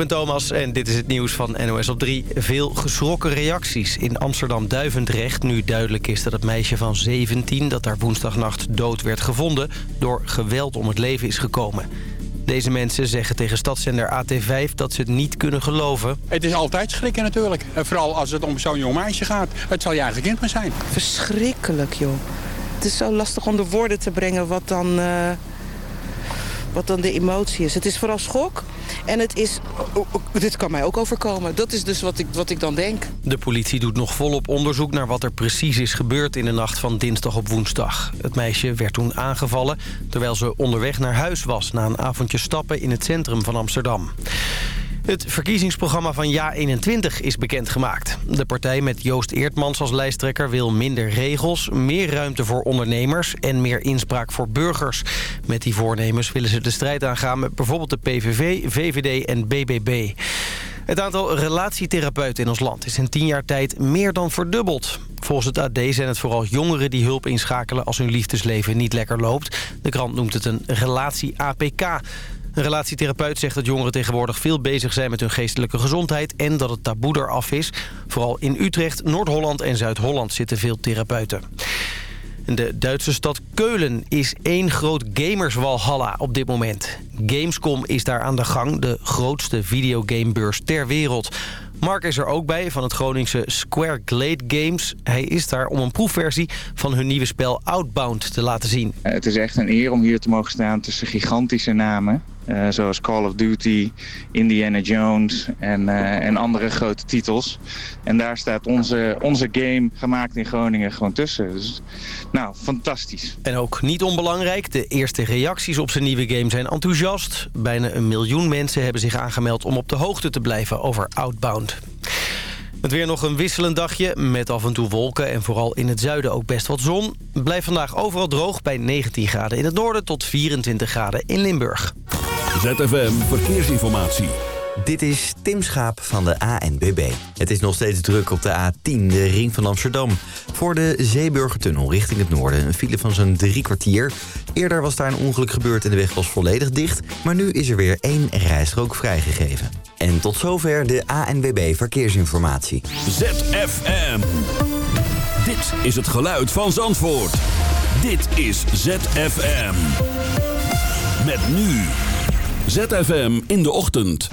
ben Thomas en dit is het nieuws van NOS op 3. Veel geschrokken reacties in Amsterdam-Duivendrecht... nu duidelijk is dat het meisje van 17 dat daar woensdagnacht dood werd gevonden... door geweld om het leven is gekomen. Deze mensen zeggen tegen stadszender AT5 dat ze het niet kunnen geloven. Het is altijd schrikken natuurlijk. En vooral als het om zo'n jong meisje gaat. Het zal je eigen kind maar zijn. Verschrikkelijk, joh. Het is zo lastig om de woorden te brengen wat dan, uh, wat dan de emotie is. Het is vooral schok. En het is, dit kan mij ook overkomen. Dat is dus wat ik, wat ik dan denk. De politie doet nog volop onderzoek naar wat er precies is gebeurd... in de nacht van dinsdag op woensdag. Het meisje werd toen aangevallen terwijl ze onderweg naar huis was... na een avondje stappen in het centrum van Amsterdam. Het verkiezingsprogramma van JA21 is bekendgemaakt. De partij met Joost Eertmans als lijsttrekker wil minder regels... meer ruimte voor ondernemers en meer inspraak voor burgers. Met die voornemens willen ze de strijd aangaan met bijvoorbeeld de PVV, VVD en BBB. Het aantal relatietherapeuten in ons land is in tien jaar tijd meer dan verdubbeld. Volgens het AD zijn het vooral jongeren die hulp inschakelen als hun liefdesleven niet lekker loopt. De krant noemt het een relatie-APK. Een relatietherapeut zegt dat jongeren tegenwoordig veel bezig zijn met hun geestelijke gezondheid... en dat het taboe eraf is. Vooral in Utrecht, Noord-Holland en Zuid-Holland zitten veel therapeuten. De Duitse stad Keulen is één groot gamerswalhalla op dit moment. Gamescom is daar aan de gang, de grootste videogamebeurs ter wereld. Mark is er ook bij van het Groningse Square Glade Games. Hij is daar om een proefversie van hun nieuwe spel Outbound te laten zien. Het is echt een eer om hier te mogen staan tussen gigantische namen. Uh, zoals Call of Duty, Indiana Jones en, uh, en andere grote titels. En daar staat onze, onze game gemaakt in Groningen gewoon tussen. Dus, nou, fantastisch. En ook niet onbelangrijk, de eerste reacties op zijn nieuwe game zijn enthousiast. Bijna een miljoen mensen hebben zich aangemeld om op de hoogte te blijven over Outbound. Met weer nog een wisselend dagje met af en toe wolken en vooral in het zuiden ook best wat zon. Blijft vandaag overal droog bij 19 graden in het noorden tot 24 graden in Limburg. ZFM Verkeersinformatie. Dit is Tim Schaap van de ANBB. Het is nog steeds druk op de A10, de ring van Amsterdam. Voor de Zeeburgertunnel richting het noorden een file van zo'n drie kwartier. Eerder was daar een ongeluk gebeurd en de weg was volledig dicht. Maar nu is er weer één rijstrook vrijgegeven. En tot zover de ANWB Verkeersinformatie. ZFM. Dit is het geluid van Zandvoort. Dit is ZFM. Met nu... ZFM in de ochtend.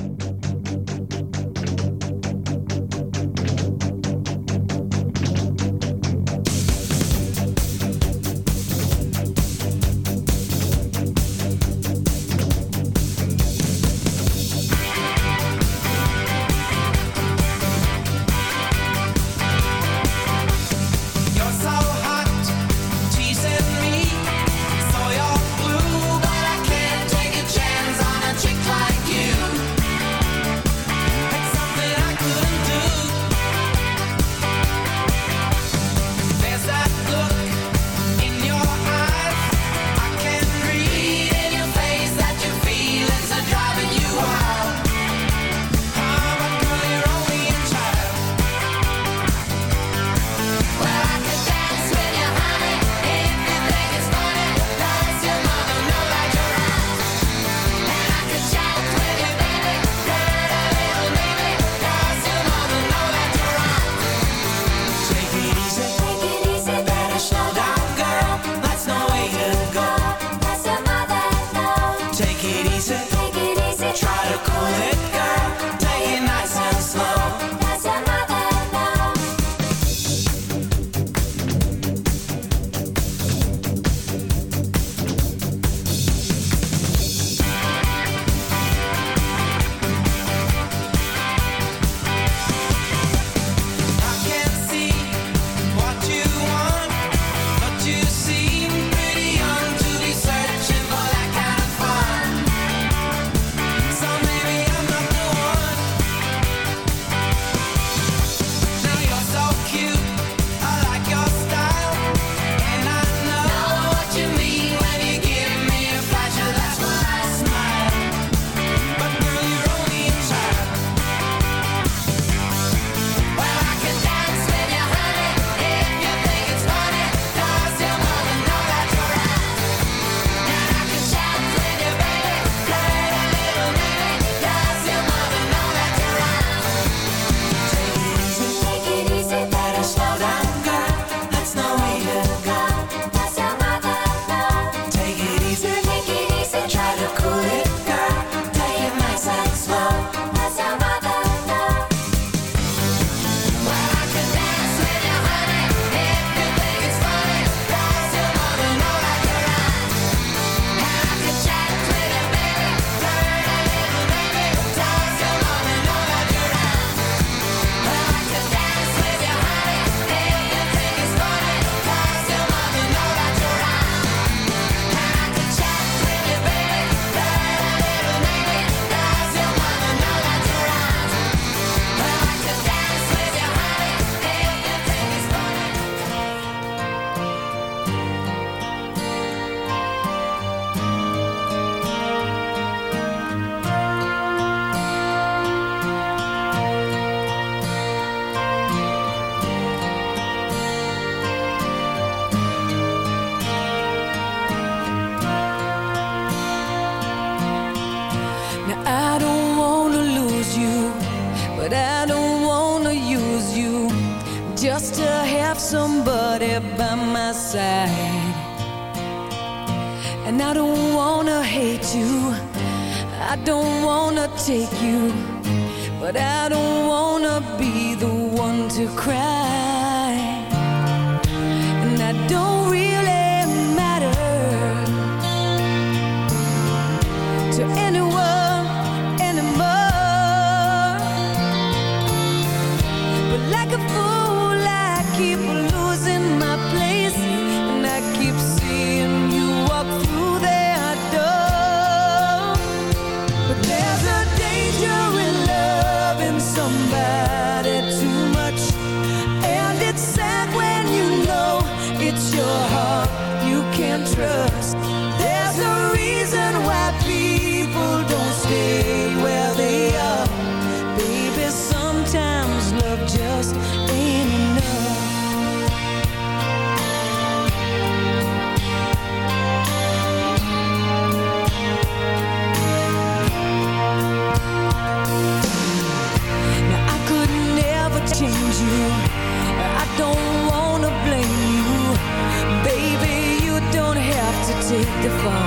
beautiful.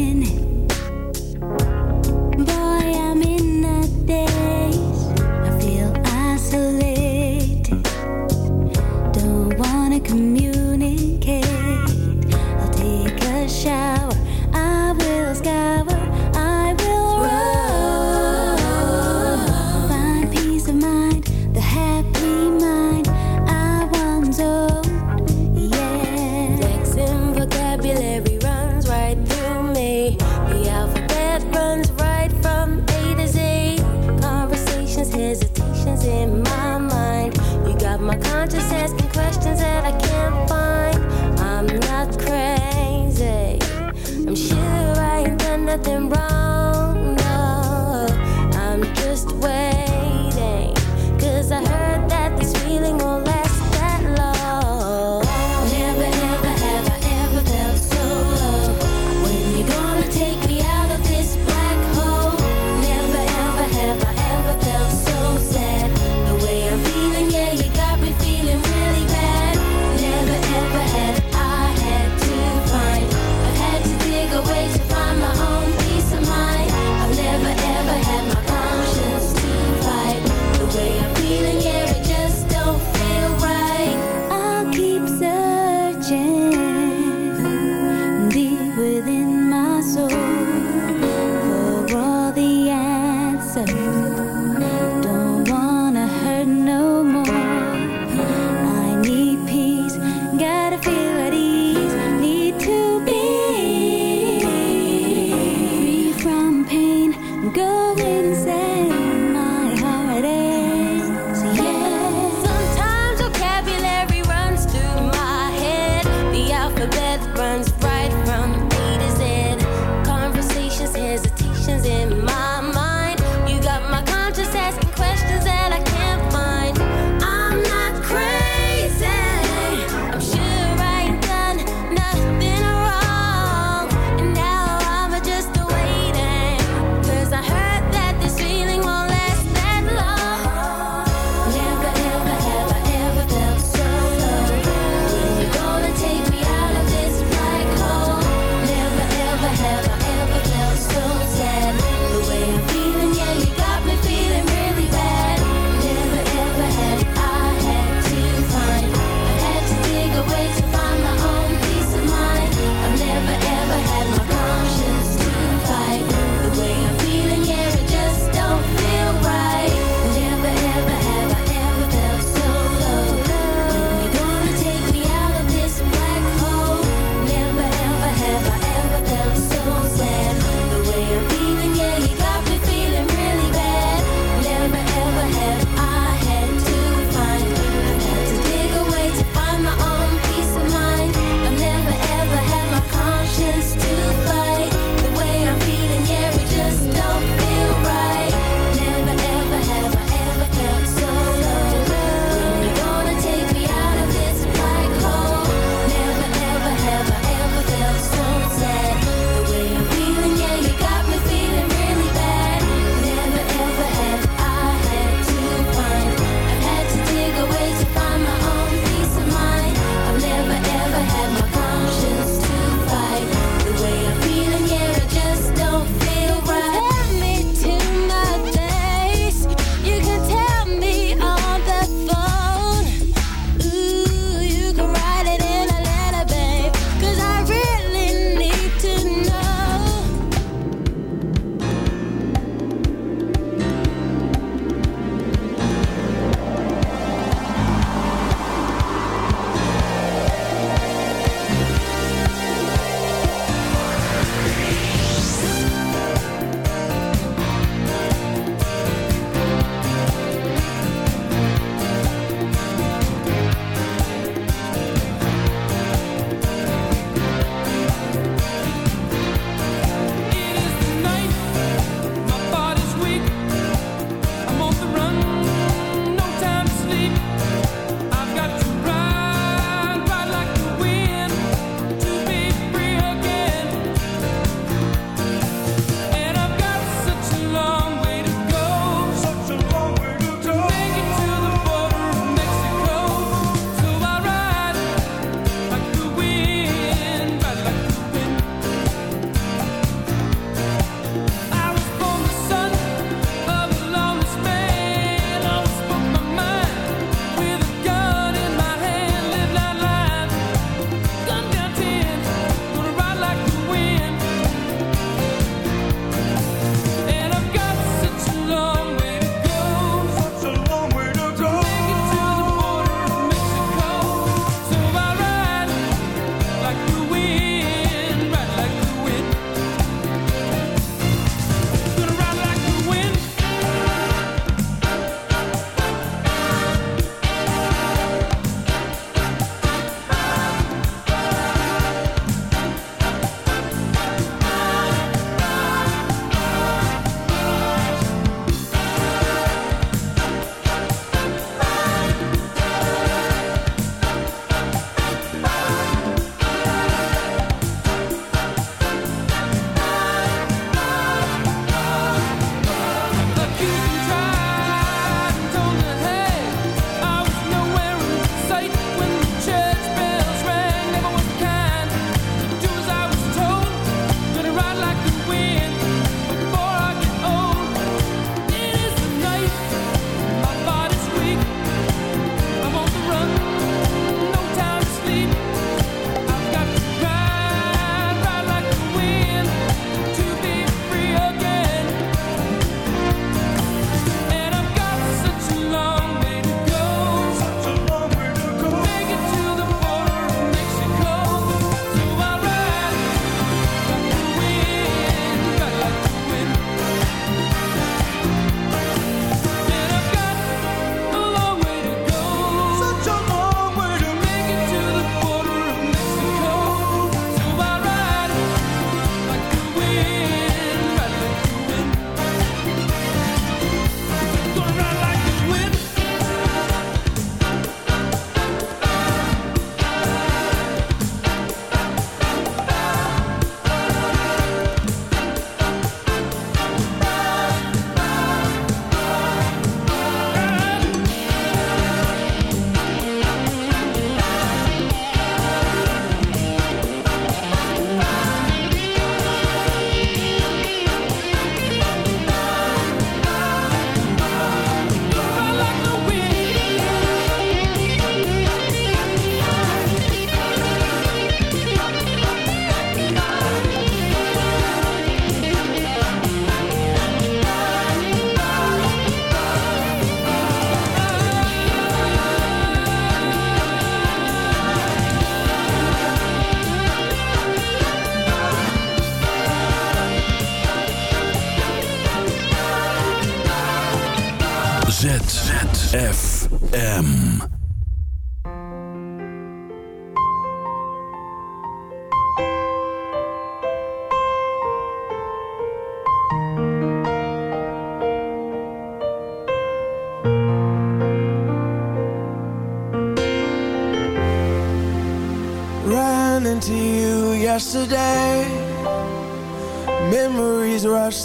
in.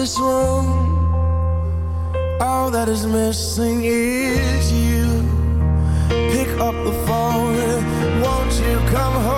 this room all that is missing is you. Pick up the phone won't you come home?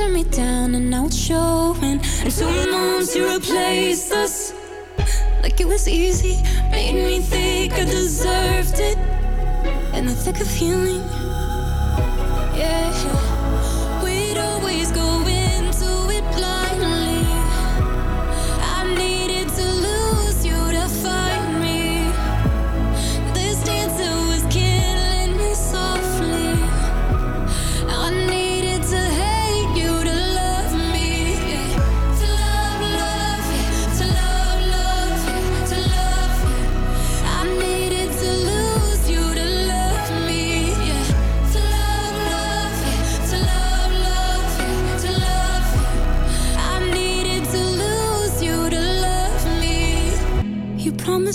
Turned me down and it's showing. And two months you replaced us. Like it was easy, made me think I deserved it. In the thick of healing,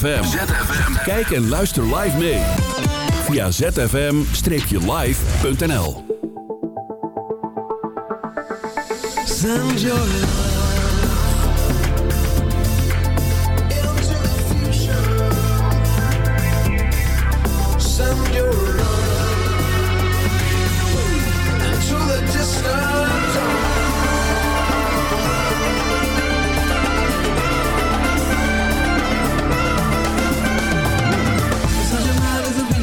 ZFM. Kijk en luister live mee. Via zfm-live.nl Send your love into the future. Send your love into the distant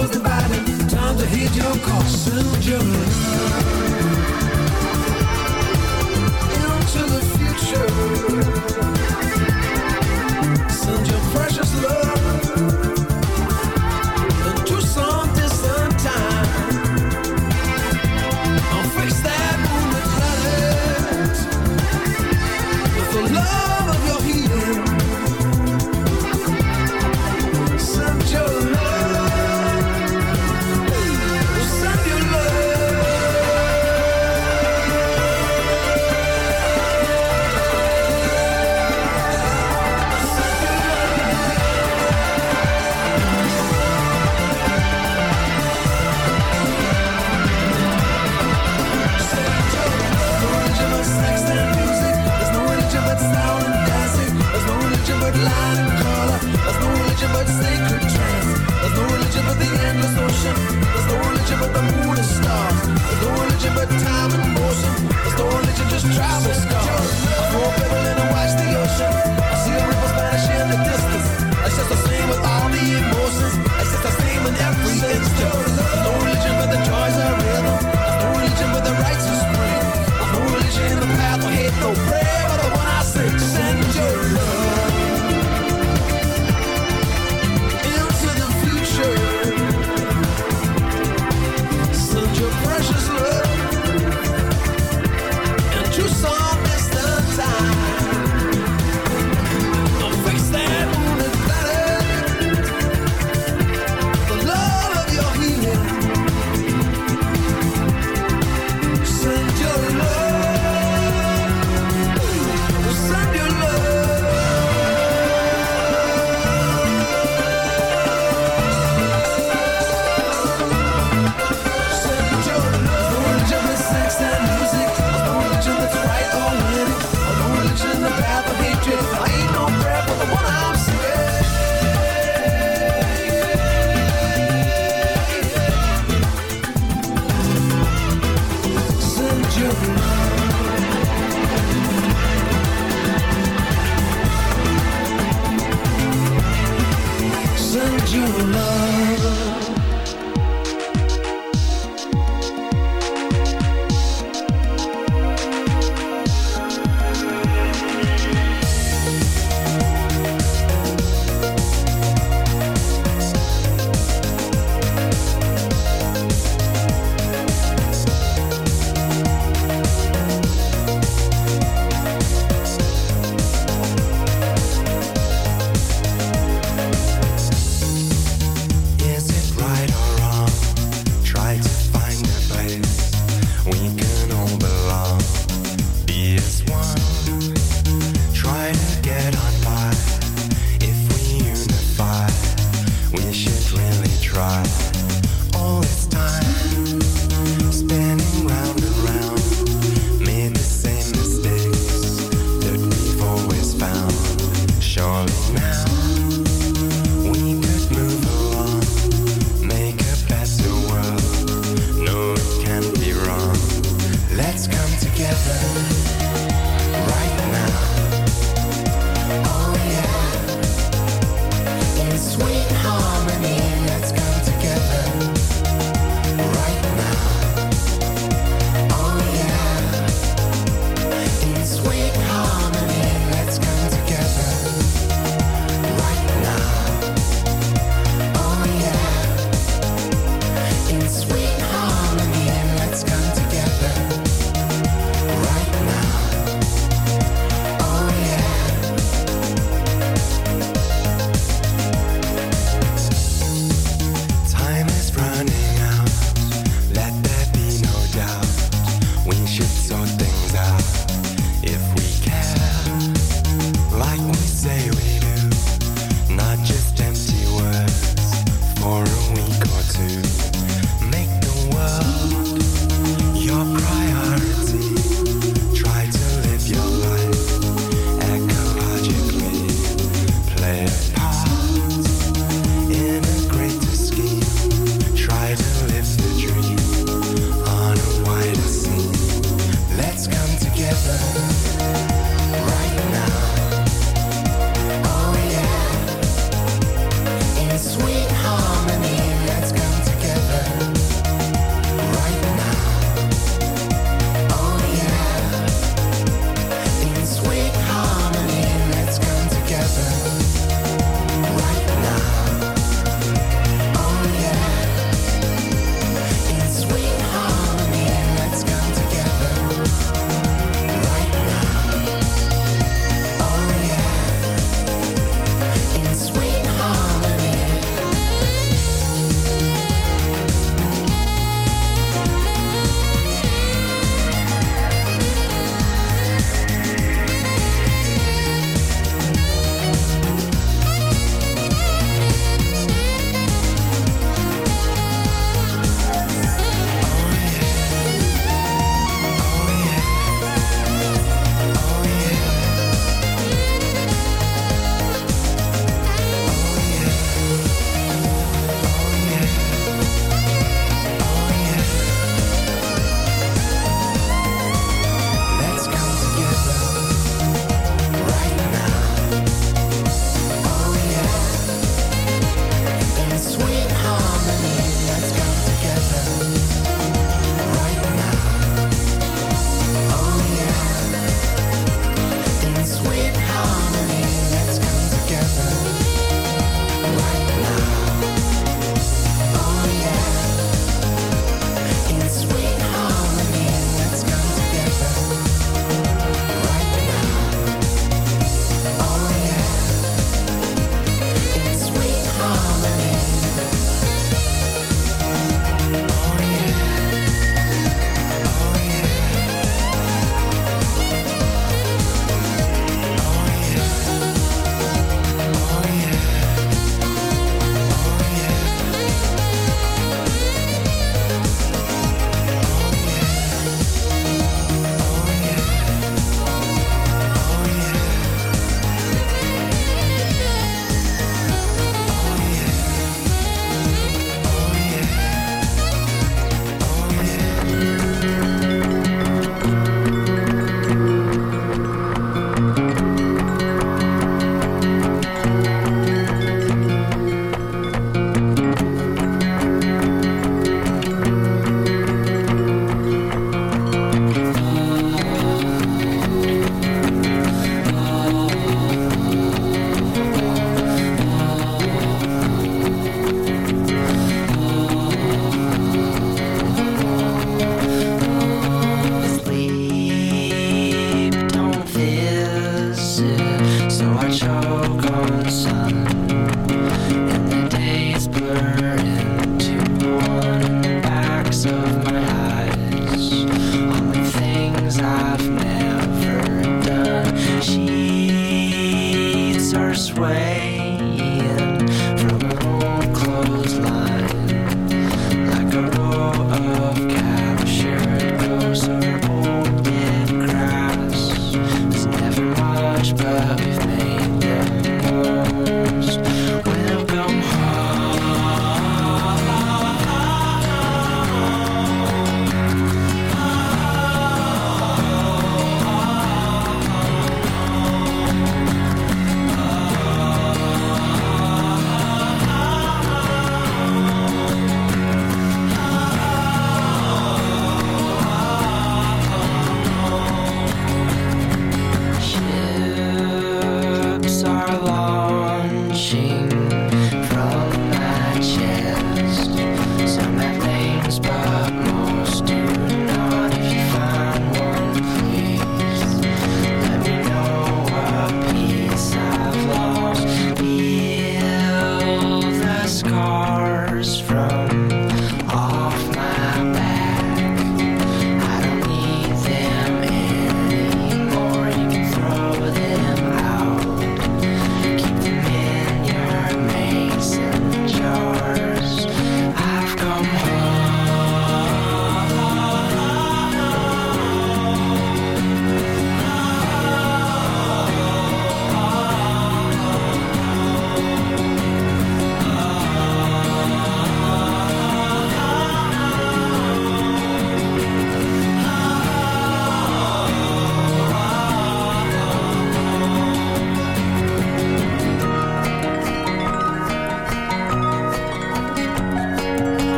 sorrows dividing. Time to hit your course, soon Into the future.